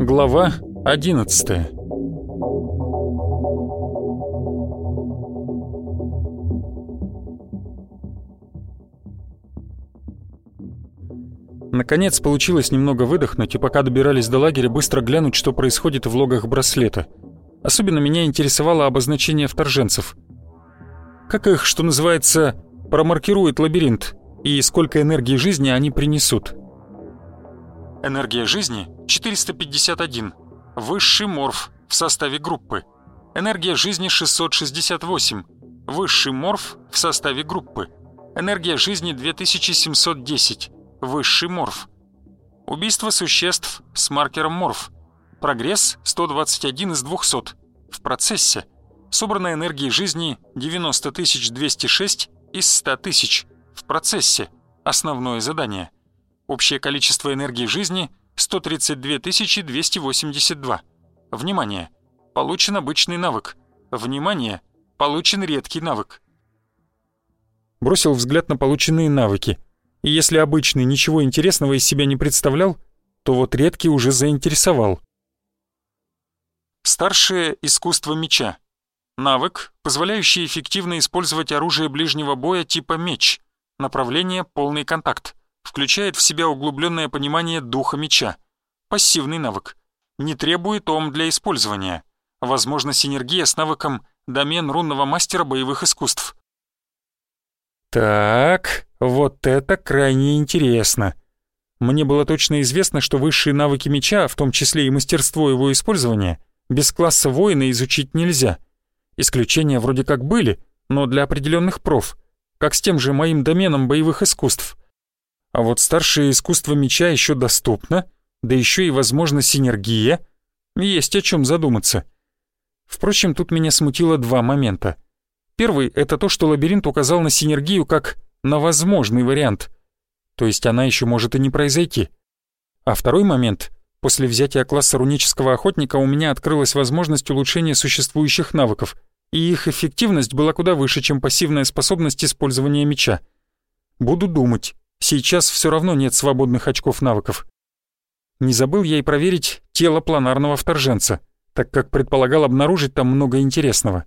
Глава 11 Наконец получилось немного выдохнуть, и пока добирались до лагеря, быстро глянуть, что происходит в логах браслета. Особенно меня интересовало обозначение вторженцев. Как их, что называется, промаркирует лабиринт, и сколько энергии жизни они принесут. Энергия жизни 451. Высший морф в составе группы. Энергия жизни 668. Высший морф в составе группы. Энергия жизни 2710. Высший морф. Убийство существ с маркером морф. Прогресс 121 из 200. В процессе. Собранная энергии жизни 90 206 из 100 тысяч. В процессе. Основное задание. Общее количество энергии жизни 132 282. Внимание! Получен обычный навык. Внимание! Получен редкий навык. Бросил взгляд на полученные навыки. И если обычный ничего интересного из себя не представлял, то вот редкий уже заинтересовал. Старшее искусство меча. Навык, позволяющий эффективно использовать оружие ближнего боя типа меч. Направление полный контакт включает в себя углубленное понимание духа меча. Пассивный навык. Не требует ом для использования. Возможно синергия с навыком домен рунного мастера боевых искусств. Так, вот это крайне интересно. Мне было точно известно, что высшие навыки меча, в том числе и мастерство его использования, без класса воина изучить нельзя. Исключения вроде как были, но для определенных проф, как с тем же моим доменом боевых искусств. А вот старшее искусство меча еще доступно, да еще и, возможно, синергия. Есть о чем задуматься. Впрочем, тут меня смутило два момента. Первый — это то, что лабиринт указал на синергию как на возможный вариант. То есть она еще может и не произойти. А второй момент — после взятия класса рунического охотника у меня открылась возможность улучшения существующих навыков, и их эффективность была куда выше, чем пассивная способность использования меча. Буду думать, Сейчас все равно нет свободных очков навыков. Не забыл я и проверить тело планарного вторженца, так как предполагал обнаружить там много интересного.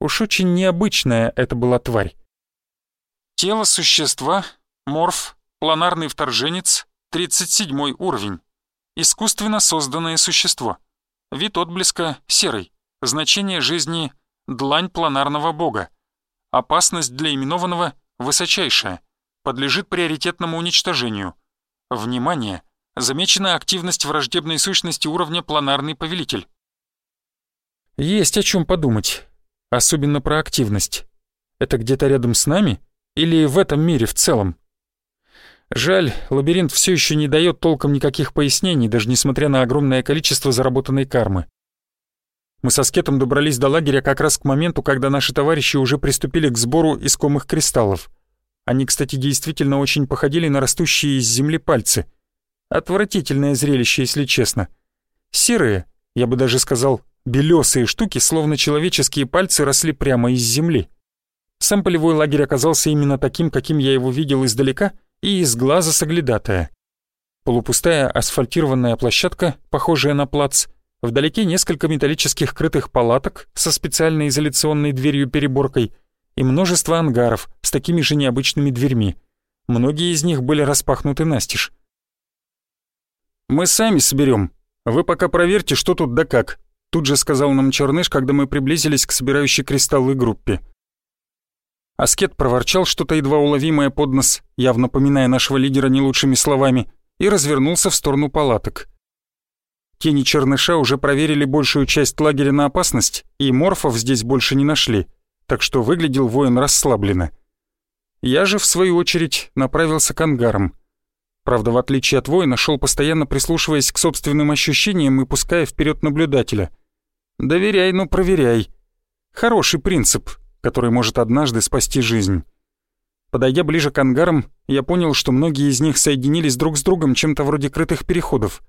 Уж очень необычная это была тварь. Тело существа, морф, планарный вторженец, 37 уровень. Искусственно созданное существо. Вид отблеска серый. Значение жизни — длань планарного бога. Опасность для именованного высочайшая подлежит приоритетному уничтожению. Внимание! Замечена активность враждебной сущности уровня планарный повелитель. Есть о чем подумать. Особенно про активность. Это где-то рядом с нами? Или в этом мире в целом? Жаль, лабиринт все еще не дает толком никаких пояснений, даже несмотря на огромное количество заработанной кармы. Мы со скетом добрались до лагеря как раз к моменту, когда наши товарищи уже приступили к сбору искомых кристаллов. Они, кстати, действительно очень походили на растущие из земли пальцы. Отвратительное зрелище, если честно. Серые, я бы даже сказал, белесые штуки, словно человеческие пальцы, росли прямо из земли. Сам полевой лагерь оказался именно таким, каким я его видел издалека и из глаза соглядатая. Полупустая асфальтированная площадка, похожая на плац, вдалеке несколько металлических крытых палаток со специальной изоляционной дверью-переборкой — и множество ангаров с такими же необычными дверьми. Многие из них были распахнуты настежь. «Мы сами соберем. Вы пока проверьте, что тут да как», тут же сказал нам Черныш, когда мы приблизились к собирающей кристаллы группе. Аскет проворчал что-то едва уловимое под нос, явно поминая нашего лидера не лучшими словами, и развернулся в сторону палаток. Тени Черныша уже проверили большую часть лагеря на опасность, и морфов здесь больше не нашли — так что выглядел воин расслабленно. Я же, в свою очередь, направился к ангарам. Правда, в отличие от воина, шел постоянно прислушиваясь к собственным ощущениям и пуская вперед наблюдателя. «Доверяй, но проверяй». Хороший принцип, который может однажды спасти жизнь. Подойдя ближе к ангарам, я понял, что многие из них соединились друг с другом чем-то вроде крытых переходов.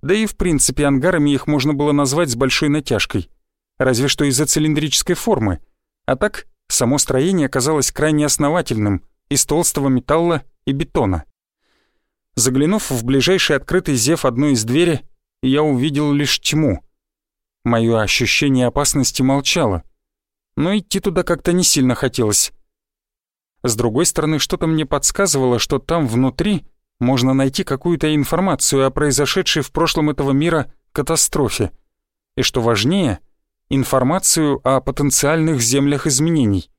Да и в принципе ангарами их можно было назвать с большой натяжкой. Разве что из-за цилиндрической формы. А так, само строение казалось крайне основательным, из толстого металла и бетона. Заглянув в ближайший открытый зев одной из двери, я увидел лишь тьму. Мое ощущение опасности молчало, но идти туда как-то не сильно хотелось. С другой стороны, что-то мне подсказывало, что там внутри можно найти какую-то информацию о произошедшей в прошлом этого мира катастрофе. И что важнее, информацию о потенциальных землях изменений.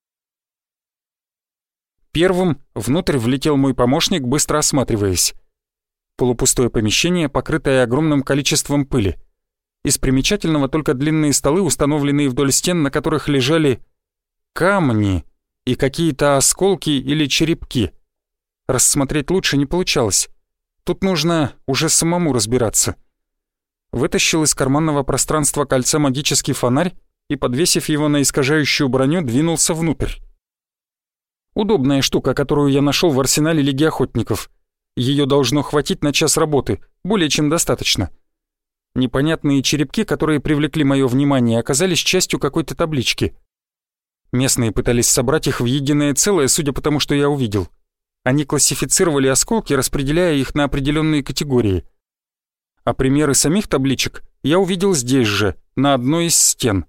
Первым внутрь влетел мой помощник, быстро осматриваясь. Полупустое помещение, покрытое огромным количеством пыли. Из примечательного только длинные столы, установленные вдоль стен, на которых лежали камни и какие-то осколки или черепки. Рассмотреть лучше не получалось. Тут нужно уже самому разбираться. Вытащил из карманного пространства кольца магический фонарь и, подвесив его на искажающую броню, двинулся внутрь. Удобная штука, которую я нашел в арсенале Лиги Охотников. Ее должно хватить на час работы, более чем достаточно. Непонятные черепки, которые привлекли мое внимание, оказались частью какой-то таблички. Местные пытались собрать их в единое целое, судя по тому, что я увидел. Они классифицировали осколки, распределяя их на определенные категории. А примеры самих табличек я увидел здесь же, на одной из стен.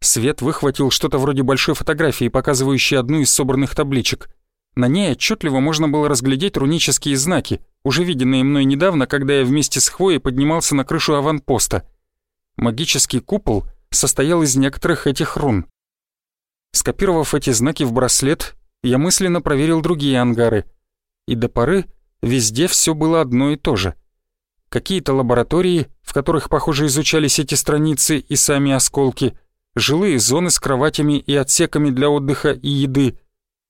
Свет выхватил что-то вроде большой фотографии, показывающей одну из собранных табличек — на ней отчетливо можно было разглядеть рунические знаки, уже виденные мной недавно, когда я вместе с Хвоей поднимался на крышу аванпоста. Магический купол состоял из некоторых этих рун. Скопировав эти знаки в браслет, я мысленно проверил другие ангары. И до поры везде все было одно и то же. Какие-то лаборатории, в которых, похоже, изучались эти страницы и сами осколки, жилые зоны с кроватями и отсеками для отдыха и еды,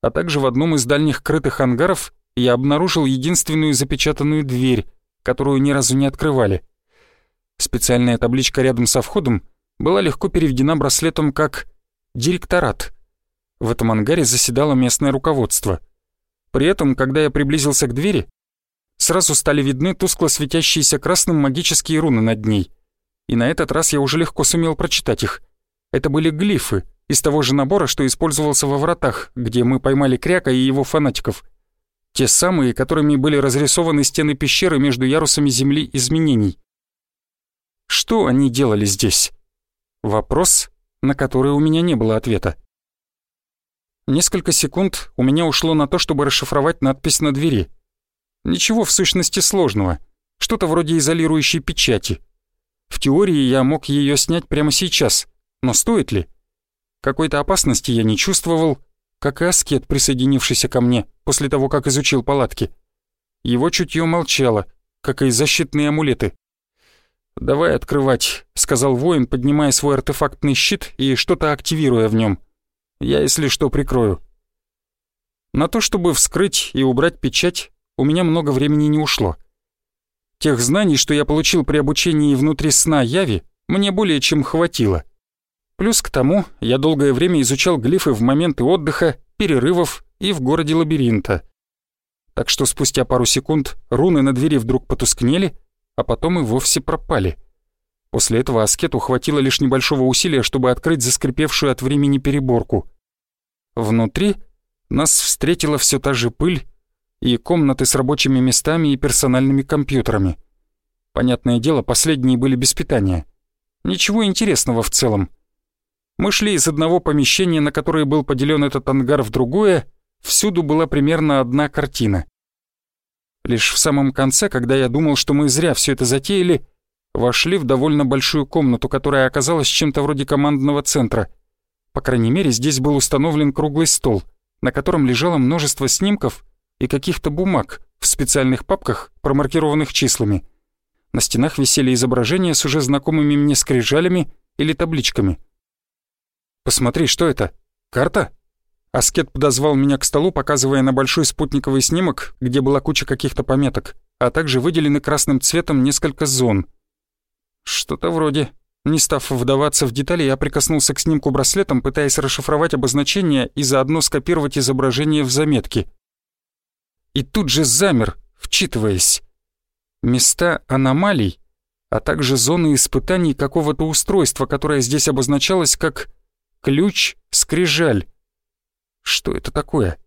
а также в одном из дальних крытых ангаров я обнаружил единственную запечатанную дверь, которую ни разу не открывали. Специальная табличка рядом со входом была легко переведена браслетом как «директорат». В этом ангаре заседало местное руководство. При этом, когда я приблизился к двери, сразу стали видны тускло светящиеся красным магические руны над ней. И на этот раз я уже легко сумел прочитать их. Это были глифы, из того же набора, что использовался во вратах, где мы поймали Кряка и его фанатиков. Те самые, которыми были разрисованы стены пещеры между ярусами земли изменений. Что они делали здесь? Вопрос, на который у меня не было ответа. Несколько секунд у меня ушло на то, чтобы расшифровать надпись на двери. Ничего в сущности сложного. Что-то вроде изолирующей печати. В теории я мог ее снять прямо сейчас, но стоит ли? Какой-то опасности я не чувствовал, как и аскет, присоединившийся ко мне после того, как изучил палатки. Его чутье молчало, как и защитные амулеты. «Давай открывать», — сказал воин, поднимая свой артефактный щит и что-то активируя в нем. «Я, если что, прикрою». На то, чтобы вскрыть и убрать печать, у меня много времени не ушло. Тех знаний, что я получил при обучении внутри сна Яви, мне более чем хватило — Плюс к тому, я долгое время изучал глифы в моменты отдыха, перерывов и в городе лабиринта. Так что спустя пару секунд руны на двери вдруг потускнели, а потом и вовсе пропали. После этого аскету хватило лишь небольшого усилия, чтобы открыть заскрипевшую от времени переборку. Внутри нас встретила все та же пыль и комнаты с рабочими местами и персональными компьютерами. Понятное дело, последние были без питания. Ничего интересного в целом. Мы шли из одного помещения, на которое был поделен этот ангар, в другое, всюду была примерно одна картина. Лишь в самом конце, когда я думал, что мы зря все это затеяли, вошли в довольно большую комнату, которая оказалась чем-то вроде командного центра. По крайней мере, здесь был установлен круглый стол, на котором лежало множество снимков и каких-то бумаг в специальных папках, промаркированных числами. На стенах висели изображения с уже знакомыми мне скрижалями или табличками — «Посмотри, что это? Карта?» Аскет подозвал меня к столу, показывая на большой спутниковый снимок, где была куча каких-то пометок, а также выделены красным цветом несколько зон. Что-то вроде. Не став вдаваться в детали, я прикоснулся к снимку браслетом, пытаясь расшифровать обозначение и заодно скопировать изображение в заметке. И тут же замер, вчитываясь. Места аномалий а также зоны испытаний какого-то устройства, которое здесь обозначалось как «ключ-скрижаль». Что это такое?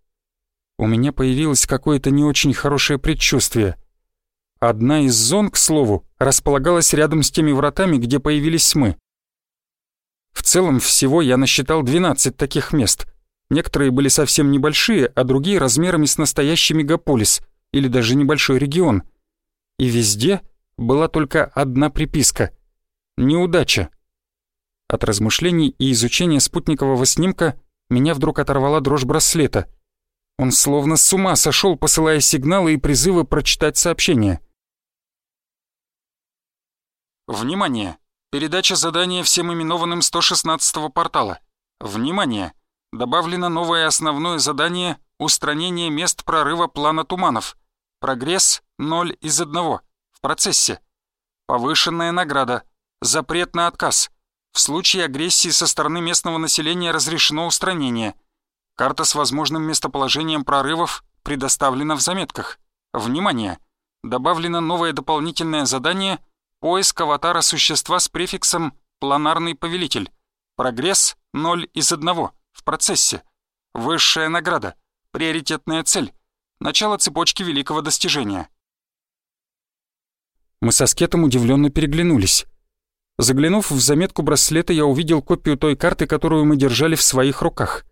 У меня появилось какое-то не очень хорошее предчувствие. Одна из зон, к слову, располагалась рядом с теми вратами, где появились мы. В целом всего я насчитал 12 таких мест. Некоторые были совсем небольшие, а другие размерами с настоящий мегаполис или даже небольшой регион. И везде была только одна приписка — неудача. От размышлений и изучения спутникового снимка меня вдруг оторвала дрожь браслета. Он словно с ума сошел, посылая сигналы и призывы прочитать сообщение. Внимание! Передача задания всем именованным 116-го портала. Внимание! Добавлено новое основное задание «Устранение мест прорыва плана туманов». Прогресс 0 из 1. В процессе. Повышенная награда. Запрет на отказ. В случае агрессии со стороны местного населения разрешено устранение. Карта с возможным местоположением прорывов предоставлена в заметках. Внимание! Добавлено новое дополнительное задание – Поиск аватара существа с префиксом «Планарный повелитель». Прогресс 0 из 1 в процессе. Высшая награда. Приоритетная цель. Начало цепочки великого достижения. Мы со Скетом удивленно переглянулись. Заглянув в заметку браслета, я увидел копию той карты, которую мы держали в своих руках.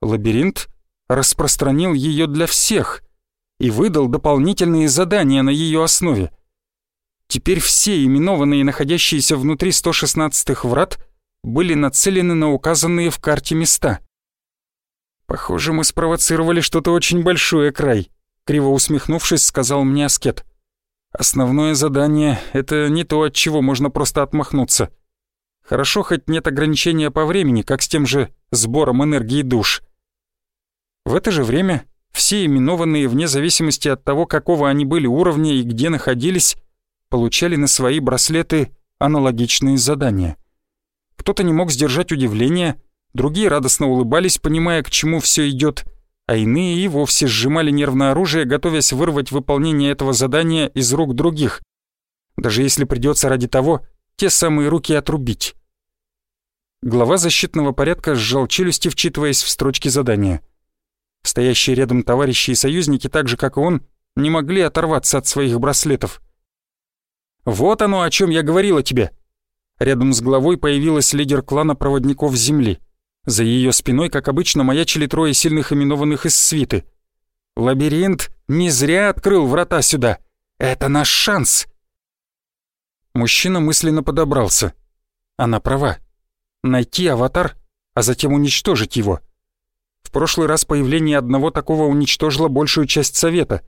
Лабиринт распространил ее для всех и выдал дополнительные задания на ее основе — Теперь все именованные, находящиеся внутри 116-х врат, были нацелены на указанные в карте места. «Похоже, мы спровоцировали что-то очень большое, край», — криво усмехнувшись, сказал мне Аскет. «Основное задание — это не то, от чего можно просто отмахнуться. Хорошо, хоть нет ограничения по времени, как с тем же сбором энергии душ». В это же время все именованные, вне зависимости от того, какого они были уровня и где находились, получали на свои браслеты аналогичные задания. Кто-то не мог сдержать удивление, другие радостно улыбались, понимая, к чему все идет, а иные и вовсе сжимали нервное оружие, готовясь вырвать выполнение этого задания из рук других, даже если придется ради того те самые руки отрубить. Глава защитного порядка сжал челюсти, вчитываясь в строчки задания. Стоящие рядом товарищи и союзники, так же как и он, не могли оторваться от своих браслетов — «Вот оно, о чем я говорила тебе!» Рядом с главой появилась лидер клана проводников Земли. За ее спиной, как обычно, маячили трое сильных именованных из свиты. «Лабиринт не зря открыл врата сюда! Это наш шанс!» Мужчина мысленно подобрался. Она права. Найти аватар, а затем уничтожить его. В прошлый раз появление одного такого уничтожило большую часть Совета.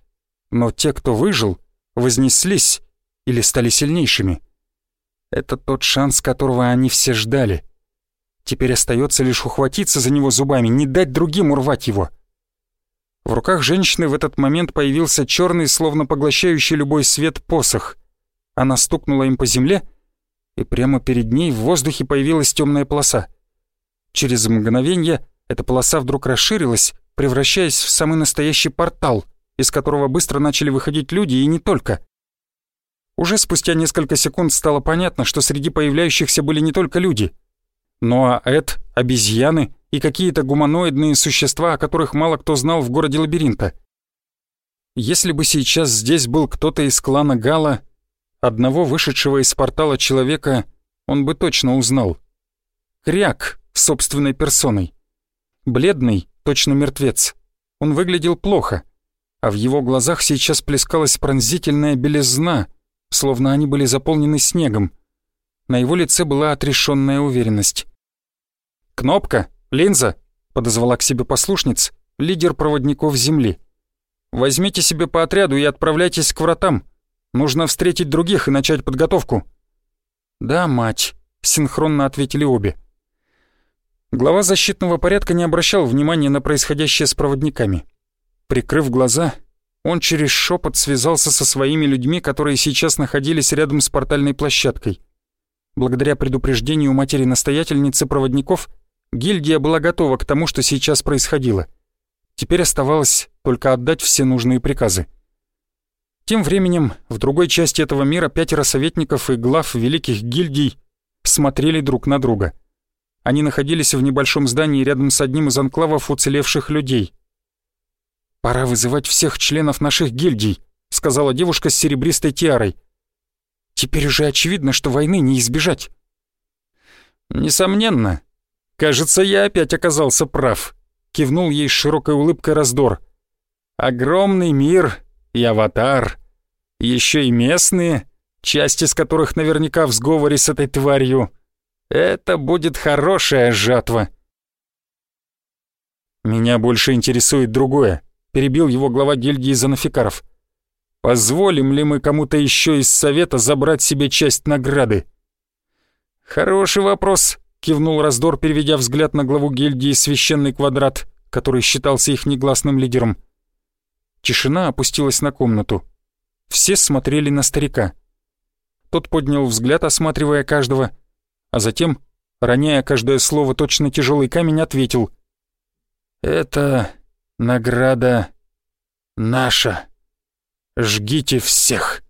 Но те, кто выжил, вознеслись или стали сильнейшими. Это тот шанс, которого они все ждали. Теперь остается лишь ухватиться за него зубами, не дать другим урвать его. В руках женщины в этот момент появился черный, словно поглощающий любой свет, посох. Она стукнула им по земле, и прямо перед ней в воздухе появилась темная полоса. Через мгновение эта полоса вдруг расширилась, превращаясь в самый настоящий портал, из которого быстро начали выходить люди и не только. Уже спустя несколько секунд стало понятно, что среди появляющихся были не только люди. Но а Эд, обезьяны и какие-то гуманоидные существа, о которых мало кто знал в городе Лабиринта. Если бы сейчас здесь был кто-то из клана Гала, одного вышедшего из портала человека он бы точно узнал. Кряк собственной персоной. Бледный, точно мертвец. Он выглядел плохо, а в его глазах сейчас плескалась пронзительная белизна, словно они были заполнены снегом. На его лице была отрешенная уверенность. «Кнопка! Линза!» — подозвала к себе послушниц, лидер проводников Земли. «Возьмите себе по отряду и отправляйтесь к вратам. Нужно встретить других и начать подготовку». «Да, мать», — синхронно ответили обе. Глава защитного порядка не обращал внимания на происходящее с проводниками. Прикрыв глаза, он через шепот связался со своими людьми, которые сейчас находились рядом с портальной площадкой. Благодаря предупреждению матери-настоятельницы проводников, гильдия была готова к тому, что сейчас происходило. Теперь оставалось только отдать все нужные приказы. Тем временем в другой части этого мира пятеро советников и глав великих гильдий смотрели друг на друга. Они находились в небольшом здании рядом с одним из анклавов уцелевших людей. «Пора вызывать всех членов наших гильдий», — сказала девушка с серебристой тиарой. «Теперь уже очевидно, что войны не избежать». «Несомненно. Кажется, я опять оказался прав», — кивнул ей с широкой улыбкой раздор. «Огромный мир, и аватар, еще и местные, часть из которых наверняка в сговоре с этой тварью. Это будет хорошая жатва. «Меня больше интересует другое», — перебил его глава гильдии Занафикаров. «Позволим ли мы кому-то еще из Совета забрать себе часть награды?» «Хороший вопрос», — кивнул Раздор, переведя взгляд на главу гильдии Священный Квадрат, который считался их негласным лидером. Тишина опустилась на комнату. Все смотрели на старика. Тот поднял взгляд, осматривая каждого, а затем, роняя каждое слово точно тяжелый камень, ответил. «Это награда наша. Жгите всех!»